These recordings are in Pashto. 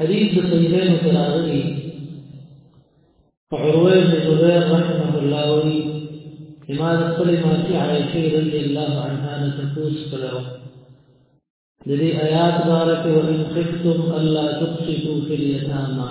حدیث د صحیحین کې راغلی عروه بن زبیر رحمه الله وی امام خپل ماسی عائشه رضی الله عنها نه تفوس کړو د دې آیات بارک و ان خفتم الله تقسطوا فی الیتاما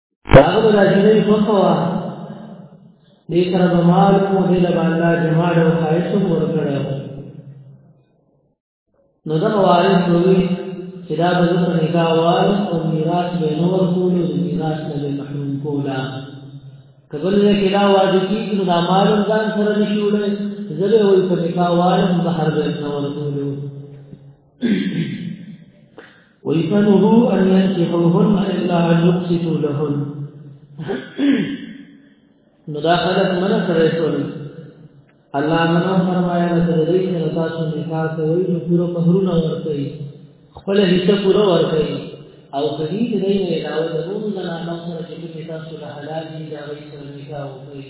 هغه به دا جنۍ خوښه وه دې سره به مال مو دې له باندې جماعت او خواهش هم ورکړی نو دا وارث وی چې دا به په نکاح وال او میراث به نور کول او میراث له محروم کولا کبل نه کلا واجب کی نو دا مال ځان سره نشوړې زله وی په نکاح وال بهر به نور کول ويسأله أن ينكحوهن إلا أن يقسطوا لهن نو دا خلق من سره شول الله منو فرمایا نه د دې نه تاسو نکاح کوي نو پورو مہرونه ورکړي خپل حصہ پورو ورکړي او کدی د دې نه علاوه د نور زنانو سره چې تاسو له حلال دي دا غي سره نکاح وکړي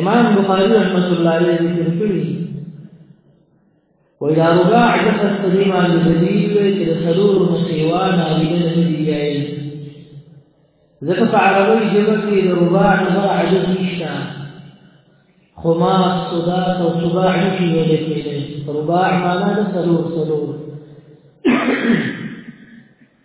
امام بخاری رحمت الله علیه ذکر کړی وای دا رباع د فسدی باندې دلیل دی چې سلور مسیوا ناویل نه دی جایز ځکه په عربی ژبه کې د رباع نه عجز نشته خماس صداق او صباع نشي ویل کېږي رباع معنا د سلور سلور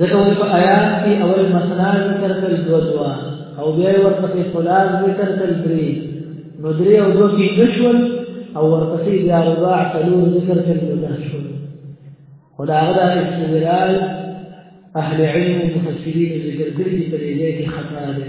ځکه ول په آیات کې اول مثنا ذکر کړل دو دوا او بیا ورپسې خلاص ذکر کړل درې نو درې او دو کې نشول او ورپسې بیا رباع څلور ذکر کړل نو نشول خدا هغه استدلال اهل علم مفسرین ذکر کړی په دې کې خطا ده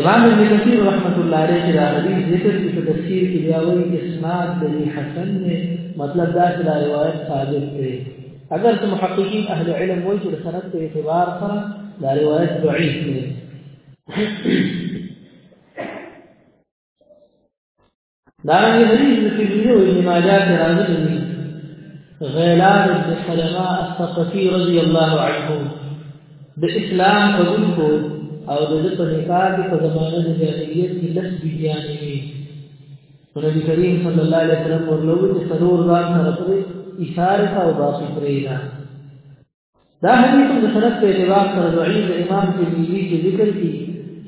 امام ابن کثیر رحمت الله علیه چې دا حدیث ذکر کړي په تفسیر کې بیا وایي اسناد د حسن نه مطلب دا چې دا روایت ثابت دی اگر څه محققین اهل علم وایي چې د سند په اعتبار سره دا روایت ضعیف دی دا رنګ حدیث د ترمذی او ابن ماجه کې راځي غیلان بن سلمہ الثقفی رضی الله عنه د اسلام قبول کو او د دې په نکاح کې په زمانه د جاهلیت کې لس بیان وي نبی کریم صلی الله علیه وسلم ورلوه چې سرور ځان سره پرې اشاره او باقی پرې نه دا حدیث د سند په اعتبار سره ضعیف امام ترمذی کې ذکر کی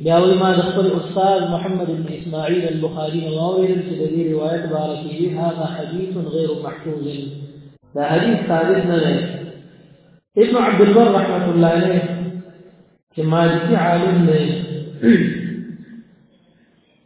بیا وی ما د خپل استاد محمد بن اسماعیل البخاری نو ویل چې د دې روایت باره کې هغه حدیث غیر محفوظ دا حدیث ثابت نه دی ابن عبد البر رحمه الله علیه چې مالکی عالم دی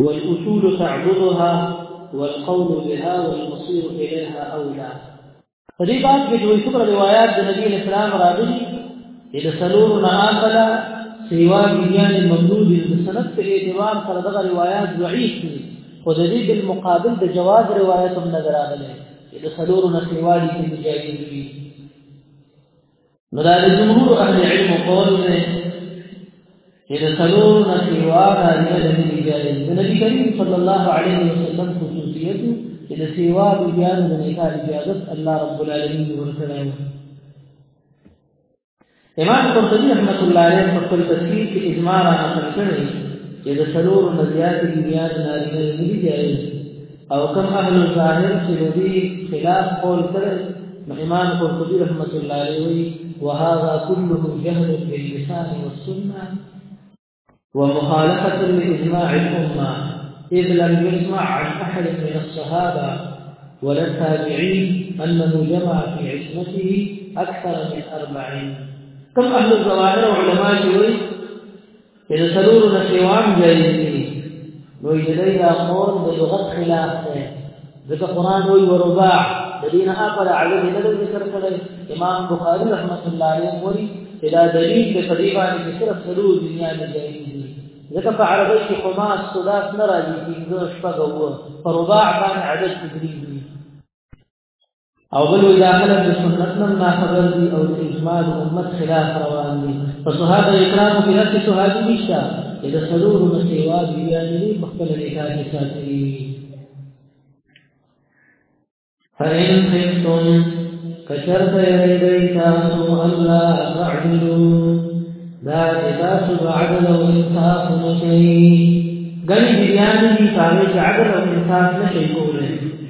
والاصول تعبدها والقول بها والمصير اليها اولى په دې باب کې دوی څومره روایت د نبی اسلام راغلي د سلور نه اخلا سیوا بیان ممدود د سند په اعتبار سره دغه روایت ضعیف دي خو د دې بالمقابل د جواز روایت هم نظر راغلي د سلور نه سیوا دي چې جایز دي نو دا د جمهور اهل علم قول دی چې د څلور نه سیوا د نبی جایز د نبی کریم صلی الله علیه وسلم خصوصیت چې د سیوا د بیان د نکاح اجازه الله رب العالمین ورکړی امام قرطبی رحمۃ اللہ علیہ په خپل تفسیر کې اجماع را نقل کړی چې د څلور نه زیات بیان نارینه نه دی جایز او کوم اهل ظاهر چې د خلاف قول کړي امام قرطبی رحمۃ اللہ علیہ وی وهذا كله جهل باللسان والسنه ومخالفة لإجماع الأمة إذ لم يسمع عن أحد من الصحابة ولا التابعين أنه جمع في عصمته أكثر من أربعين كم أهل الظواهر وعلماء جوي چې د سلورو نه سیوام جایز دي نو یې دې دا قول د لغت خلاف دی ځکه قران وی ورباع د دین اقل عدد نه د ذکر کړی امام بخاری رحمت الله علیه وی دا دلیل د قدیمه چې صرف سلور دنیا نه جایز دي ځکه په عربی کې خماس سداس نه راځي چې د شپږ وو فرباع باندې عدد تدریج او بل وی دا خلک د سنت نن نه خبر دي او د اجماع د امت خلاف روان دي په صحابه کرامو کې هڅه صحابي نشته چې د سلور نه سیوا دی یعنی په خپل نکاح کې ساتي فإن خفتم كشرت يدي تاسو ألا تعدلوا لا تاسو عدل وإنصاف نشي غني بيان دي تعالى عدل وإنصاف نشي كوله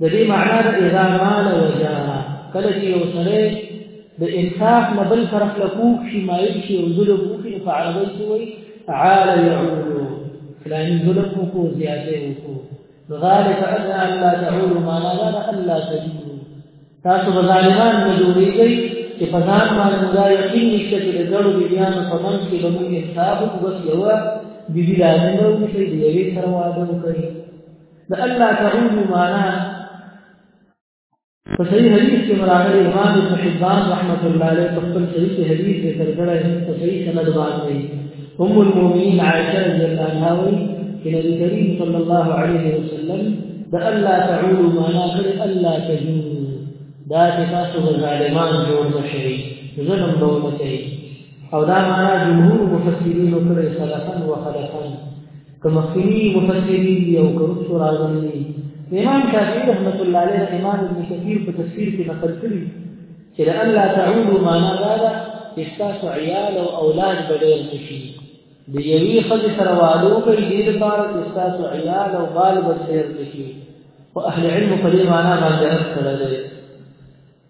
د دې معنا د اذا مال وجا کله چې یو سره د انفاق نه بل طرف له کوک شي مایل شي او ظلم وکړي په عربي کې وایي عال يعول فلان ظلم وکړو زیاته وکړو ذلك ادنى ان لا تعول ما لا لا الا تجول تاسو ظالمان نه جوړیږئ چې په ځان باندې دا یقین نشته چې د ګړو بیانو په منځ کې به موږ انصاف وکړو یو بیبي لازم نه وي چې یوې سره واده وکړي د الله تعود معنا په صحیح حدیث کې مراغلی امام ابن حبان رحمت الله علیه په خپل صحیح حدیث کې تر کړه په صحیح سند باندې ام المؤمنین عائشه رضی الله عنها وی چې نبی کریم صلی الله علیه وسلم د الله تعود معنا کړی الله تجود دا چې تاسو ظالمان جوړ نشئ ظلم به ونکړئ او دا معنا جمهور مفسرین کړی سلفا وخلفا که مخکینی مفسرین دي او که رسو راغلي دي امام شافعي رحمت الله علیه د امام ابن کثیر په تفسیر کې نقل کړي چې لئن لا تعودوا معنا دا ده چې ستاسو عیال او اولاد به ډېر نه شي د یوې ښځې سره واده وکړئ دې لپاره چې ستاسو عیال او بال به ډېر نه شي خو اهل علم په دې معنا باندې رد کړی دی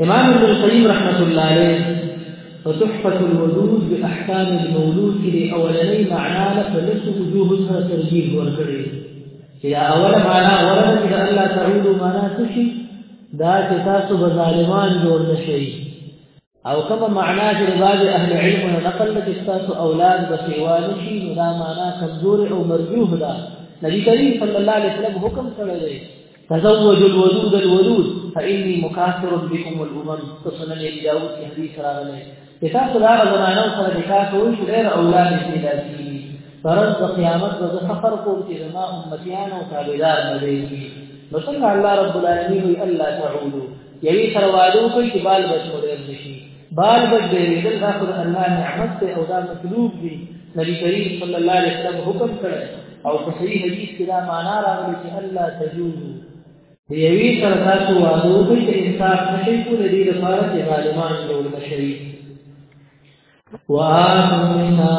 امام ابن القيم رحمة الله عليه فتحفة الولود بأحكام المولود کې د اولنۍ معنا له فلسو وجوه سره ترجیح ورکړي چې دا اوله معنا اوله چې د الله تعود معنا څه شي دا چې تاسو به ظالمان جوړ نشئ او کومه معنا چې د بعض اهل علم نه نقل لکه تاسو اولاد به سیوال شي نو دا معنا کمزور او مرجوح ده نبی کریم صلی الله علیه وسلم حکم کړی دی تزوجوا الودود الودود فإني مكاثر بكم والأمم تصنع لي داود في حديث راغلي تاسو دا زمانه سره نکاح کوئ چې ډېر اولاد یې پیدا شي فرض د قیامت د سفر کوم چې زما امتیان او تابعدار نه دي نو څنګه الله رب العالمین وی الله تعالی یوی سره وعده کوي چې بال بچو ډېر نشي بال بچ دی دل دا خو الله نعمت ته او دا مطلوب دی نبی کریم صلی الله علیه وسلم حکم کړی او په صحیح حدیث کې دا معنا راغلی چې الله تجوز دی یوی سره تاسو وادو وکړئ چې انصاف نشي کولای دې لپاره چې ظالمان جوړ نشي وآخر منها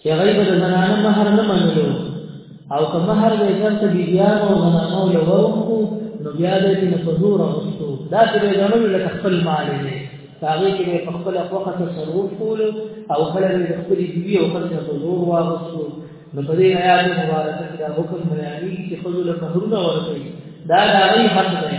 چې غیب د زنانه مہر نه منلو او که مہر به چرته بیان او زنانه یو ورکو نو بیا دې نه حضور غوښتو دا چې به زمونږ له خپل مال نه هغه کې په خپل خوخه تصرف کول او خپل د خپل دی او خپل حضور واغوښتو نو په دې آیات مبارکه کې دا حکم بیانېږي چې خذل فهرونه ورکړي دا د هغه حق دی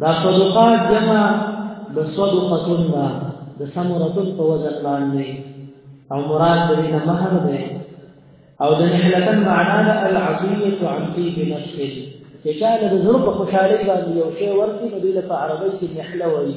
دا صدقات جمع د صدقتون دا د سمرتون په وزن باندې او مراد دې نه مہر دی او د نحلتن معنا د العطیه عن طیب نفس چې چا له زړه په خوشاله باندې یو شی ورکړي نو دې په عربی کې نحله وایي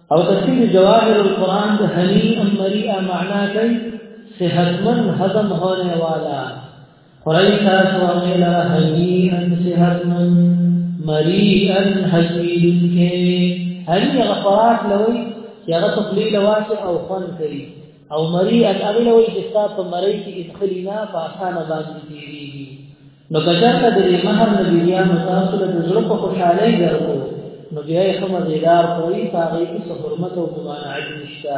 او تفسیر جواهر القرآن د هنیئا مریئا معنا کوي صحتمن هضم ہونے والا خورای تاسو هغه لره هنیئا صحتمن مریئا حسین کې هل غفرات لوي چې هغه تقلیل واسع او خون کوي او مریئا هغه لوي چې تاسو مری کې ادخلینا په اسانه باندې تیریږي نو کچرته د دې مہر نه بیا نو تاسو له زړه په خوشاله درکو نو بیا یې کوم زیدار کوي هغه یې څه حرمت او ممانعت نشته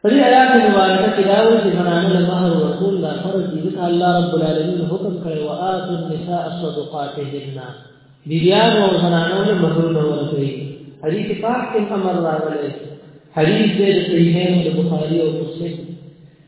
په دې آیات مبارکه کې دا وایي چې زنانه له مہر رسول الله فرض دي ځکه الله رب العالمین حکم کړی او آت النساء صدقاتهن بیان او زنانه له مہر نه ورکړي حدیث پاک کې امر راغلی حدیث دې صحیحین د بخاری او مسلم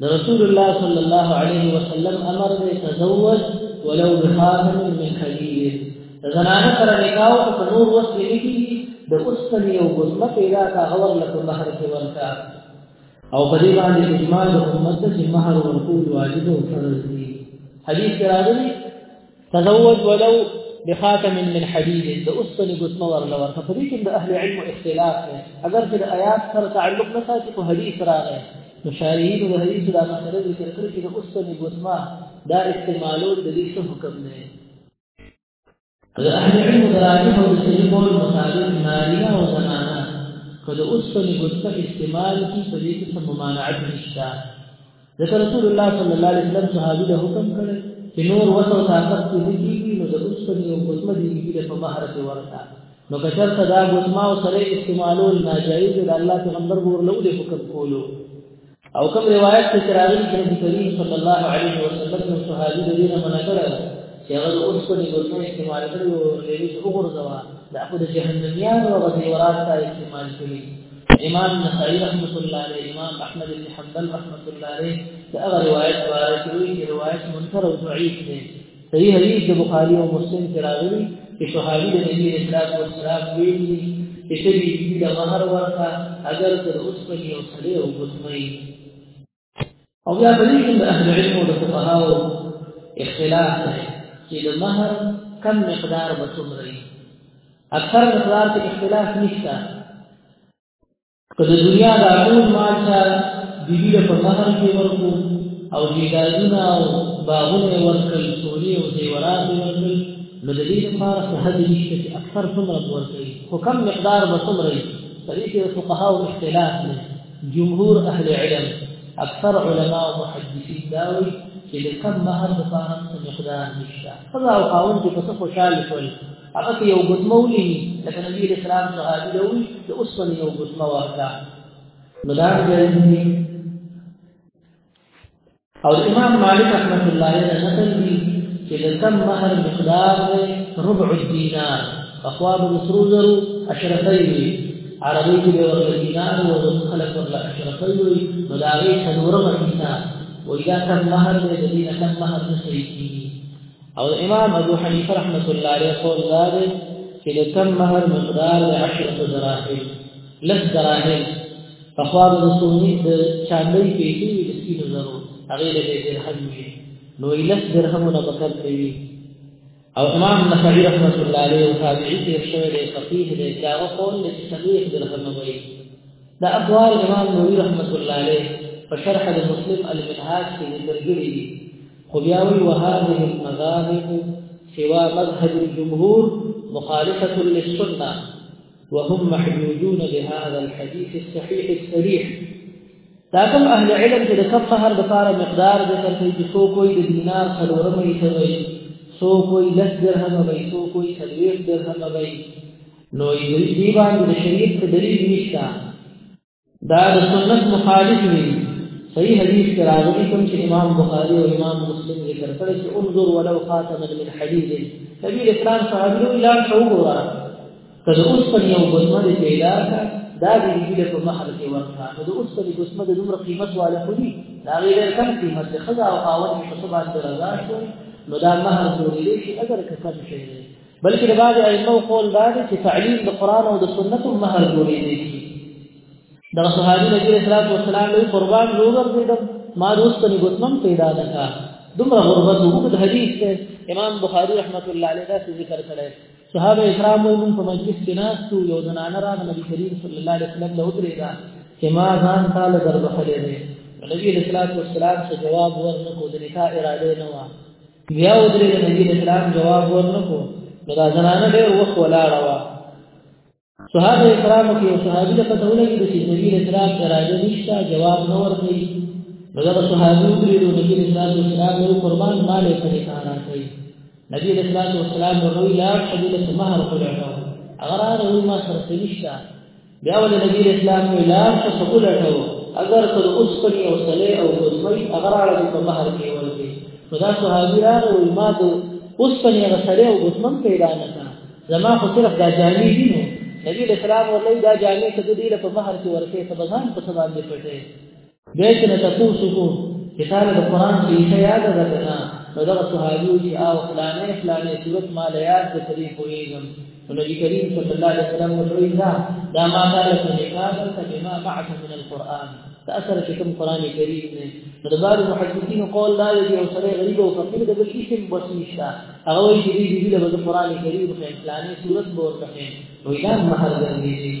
د رسول الله صلی الله علیه وسلم امر دی تزوج ولو بخاتم من خلیل زنانه سره نکاح او په نور وخت کې کیږي د اوسپنې او غزمه پیدا کا اور لکه مہر کې ورکا او په دې باندې اجماع د امت چې مہر ورکول واجب او فرض دي حدیث راغلی تزوج ولو بخاتم من حديد د اوسن ګوتمه ورله ورته په دې کې د اهل علم اختلاف دی اگر چې د آیات سره تعلق نه ساتي په حدیث راغی نو شارحین د حدیث دا مسله ذکر کړې چې د اوسن ګوتمه دا استعمالو د دې څه حکم دی د اهل علم د راجح او د صحیح قول مطابق نارینه او زنانه که د اوسن ګوتمه استعمال کی په دې کې څه ممانعت نشته ځکه رسول الله صلی الله علیه وسلم صحابي له حکم کړی چې نور وسو طاقت کې کیږي نو د اوسپنې او قسمه دي کې په بحر کې ورته نو که شرط دا غوسما او سره استعمالول ناجایز دی الله پیغمبر ګور له دې حکم کولو او کوم روایت کې تراوی کې نبی کریم صلی الله علیه وسلم نو صحابي د دینه منع کړل چې هغه اوس په دې ګوتو استعمال کړو لري چې وګورځوا دا په جهنميان او غزيورات ته استعمال کړي امام نسائی رحمت الله علیه امام احمد بن حنبل رحمت الله علیه دا هغه روایت واره چې وی چې روایت منکر او ضعیف دی صحیح حدیث د بخاری او مسلم کې راغلی چې صحابي د نبی اسلام او اسلام ویلي چې شری دې د مہر ورکا اگر تر اوس په یو سره او ګوتمي او بیا په دې کې د اهل علم او د فقهاو اختلاف دی چې د مہر کم مقدار به څومره وي اکثر مقدار کې اختلاف نشته که د دنیا د ټول مال ته بیبي له په مهر کې ورکو او جیدادونه او باغونه ورکړل سولې او زیورات ورکړل نو د دې لپاره څه حد نشته چې اکثر څومره ورکړي خو کم مقدار به څومره وي په دې کې د فقهاو اختلاف دی جمهور اهل علم اکثر علما او محدثین دا وی چې د کم مہر د پاره څه مقدار نشته خدا او خاوند چې پس خوشاله شول هغه یو ګدمه ولي لکه نبی اسلام صحابي دا وی د اوسن یو ګدمه ورکړه نو دا ځای او امام مالک رحمت الله علیه نقل دی چې د تم مہر مقدار دی ربع الدینار اخواب مسروزر اشرفی وی عربی کې ورته دینار او د خلق ورته اشرفی وی نو دا غي څلورمه حصہ و اذا تم مہر دی د دینه تم مہر نشي او امام ابو حنیفه رحمت الله علیه قول دا دی چې د تم مہر مقدار د 10 دراهم لس دراهم په خوا د سونی د چاندې پیټي د سپینو زرو هغه له درهم وی نو ایلس درهم نه بکر کوي او امام نصری رحمت الله علیه او تابعی تیر شوی دی فقیه دی دا قول د تسلیح درهم وی دا اقوال امام نووي رحمت الله علیه په شرح د مسلم المنهاج کې ذکر کړی دی خو بیا وی وهذه المذاهب سوا مذهب الجمهور مخالفه للسنه وهم محدودون بهذا الحديث الصحيح الصريح دا کوم اهل علم چې د کف سهر لپاره مقدار د ترتي د سو کوی د دینار څلورم یې سوي سو کوی لس درهم وي سو کوی څلور درهم وي نو یې دی باندې د شریعت په دلیل نشته دا د سنت مخالف وي صحیح حدیث کې راغلي کوم چې امام بخاری او امام مسلم ذکر کړی چې انظر ولو خاتما من حديد نبی اسلام صحابي له اعلان شو ګورا کله اوس په یو ګزمه دې پیدا کا دا دې دې په محل کې ورته کله اوس په ګزمه دې دومره قیمت والا خو دي دا غیر کم قیمت خدا او خاوند په سبا سره راځي نو دا مہر جوړې شي اگر که کم شي بلکې د بعض ائمه قول دا دی چې تعلیم د قران او د سنت مهر جوړې دي دا صحابي نبی رسول الله والسلام له قربان لوګر دي د ما روز په نګوتمم پیدا ده کا دومره غربت وو د حدیث ته امام بخاری رحمت الله علیه دا ذکر کړی صحابه کرام موږ په مجلس کې ناستو یو زنانه را نبی کریم صلی الله علیه وسلم له درې دا چې ما ځان تعالی دربخلې ده نبی رسول الله والسلام څخه جواب ورنکو د نکاح اراده نه و بیا ودرې د نبی اسلام جواب ورنکو نو دا زنانه ډېر وخت ولاړه وه صحابه کرامو کې یو صحابي د پته ولګېد چې نبی اسلام اراده نشته جواب نه ورکوي نو دا صحابي ودرې د نبی اسلام اسلام یو قربان مال یې پرې کانا کوي نبی اسلام اسلام ورنوي لا شدید سمهر کړو هغه راغی ما سره نشته بیا ول نبی اسلام نو لار څه سکول اټو اگر تر اوس پنی او صلی او کوزمای اگر اړه په مہر کې ورته نو دا صحابي راغو ما د اوس پنی او صلی او کوزمن پیدا نه تا زما خو صرف دا جامې دي نو نبی اسلام ولې دا جامې ته د دې په مہر کې ورته سبزان په سبان دې پټه بیا چې تاسو کو چې تعالی د قران کې څه یاد ده کنه نو دا صحابي چې او فلانه فلانه صورت مال یاد د سری کویږم نو نبی کریم صلی الله علیه وسلم وایي دا دا ما تعالی ته نکاح ته بما معه من القران تاثر چې کوم قران کریم نه نو د بعض محدثین قول دا دی او سره غریب او فقیر د بل اسم بس نشته هغه وایي چې دې دې د قران کریم په فلانه صورت به ورته نو دا مهر دی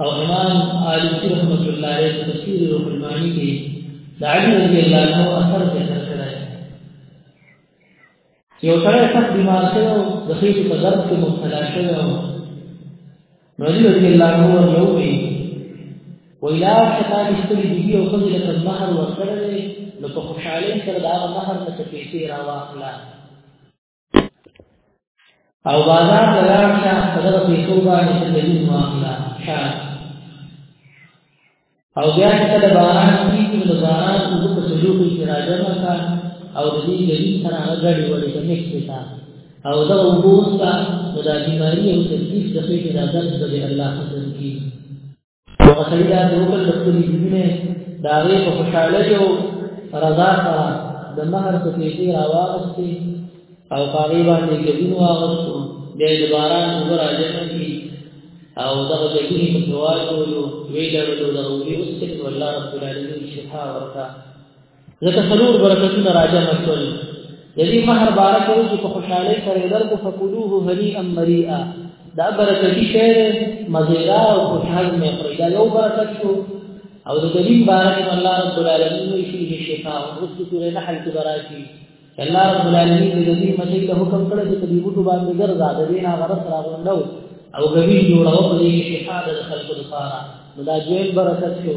او امام عالم رحمت الله علیه تفسیر روح المانی کې د علی رضی الله عنه اثر ذکر کړی یو سره سخت بیمار شوی د خېټ په درد کې مبتلا شوی نو علی رضی الله عنه ورته وی ویلا شتا مشتری دی او خپل د مہر ورکړل نو په خوشحالۍ سره دا مہر ته پیسې راوخلا او بازار ته لاړ شه په دغه پیسو باندې چې دلیل واخله ښه او بیا چې کله باران کېږي نو باران اوبه په سلوکو کې راجمع کړه او د دې دلیل سره هغه ګډې وړې ته مکس کړه او دا اوبه وسته نو دا بیماري او تکلیف د خېټې د درد به الله حاصل کړي هغه سړي دا د وکړ د خپلې ځینې د هغې په خوشحالۍ او رضا سره د مهر په پیسې راواغستې او په هغې باندې ګډون واغستو بیا یې د باران اوبه راجمع کړي او دغه ګډونې په ځواب ویلو ویې لرلو دغه اوبه وڅښلې والله رب العالمین شفا ورکړه ځکه څلور برکتونه راجم شول د دې مہر بارک او چې په خوشحالۍ سره درکو فقلوه هنيئا مريئا دا برکتی شعر مزیدا او خوشحال مې خوري دا یو برکت شو او د دلیل بارک الله رب العالمین وی فيه شفاء اوس د سورې نحل کې براشي الله رب العالمین د دې مزې له حکم کړه چې دې بوټو باندې ګرځا د دې نه غرس راغونډو او غوی جوړاو په دې شفاء د خلکو لپاره نو دا جوړ برکت شو